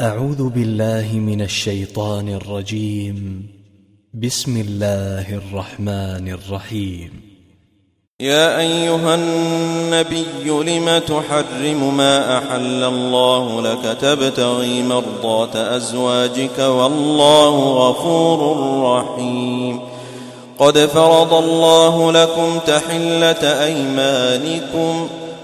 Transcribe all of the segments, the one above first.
أعوذ بالله من الشيطان الرجيم. بسم الله الرحمن الرحيم. يا أيها النبي لم تحرم ما أحل الله لك؟ تبتغي مرضات أزواجك والله غفور رحيم. قد فرض الله لكم تحلة أيمانكم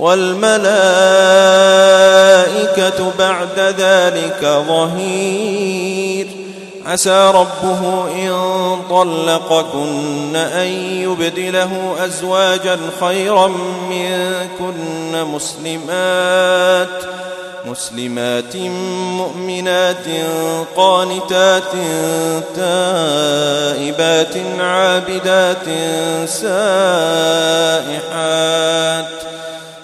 والملائكة بعد ذلك ظهير. عسى ربه إن طلقكن أن يبدله أزواجا خيرا منكن مسلمات مسلمات مؤمنات قانتات تائبات عابدات سائحات.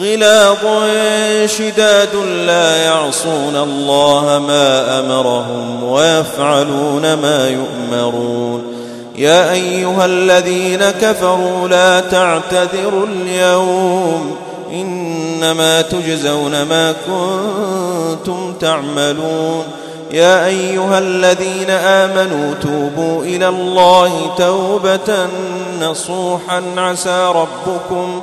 غلاظ شداد لا يعصون الله ما أمرهم ويفعلون ما يؤمرون. يا أيها الذين كفروا لا تعتذروا اليوم إنما تجزون ما كنتم تعملون. يا أيها الذين آمنوا توبوا إلى الله توبة نصوحا عسى ربكم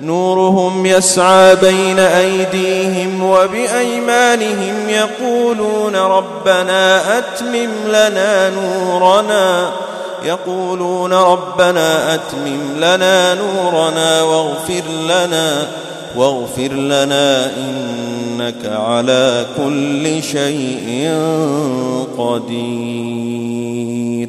نورهم يسعى بين أيديهم وبأيمانهم يقولون ربنا أتمم لنا نورنا. يقولون ربنا أتمم لنا نورنا واغفر لنا واغفر لنا إنك على كل شيء قدير.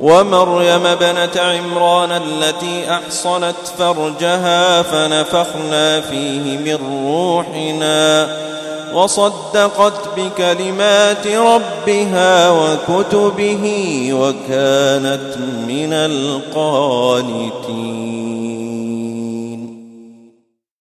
ومريم بنت عمران التي أحصنت فرجها فنفخنا فيه من روحنا وصدقت بكلمات ربها وكتبه وكانت من القانتين.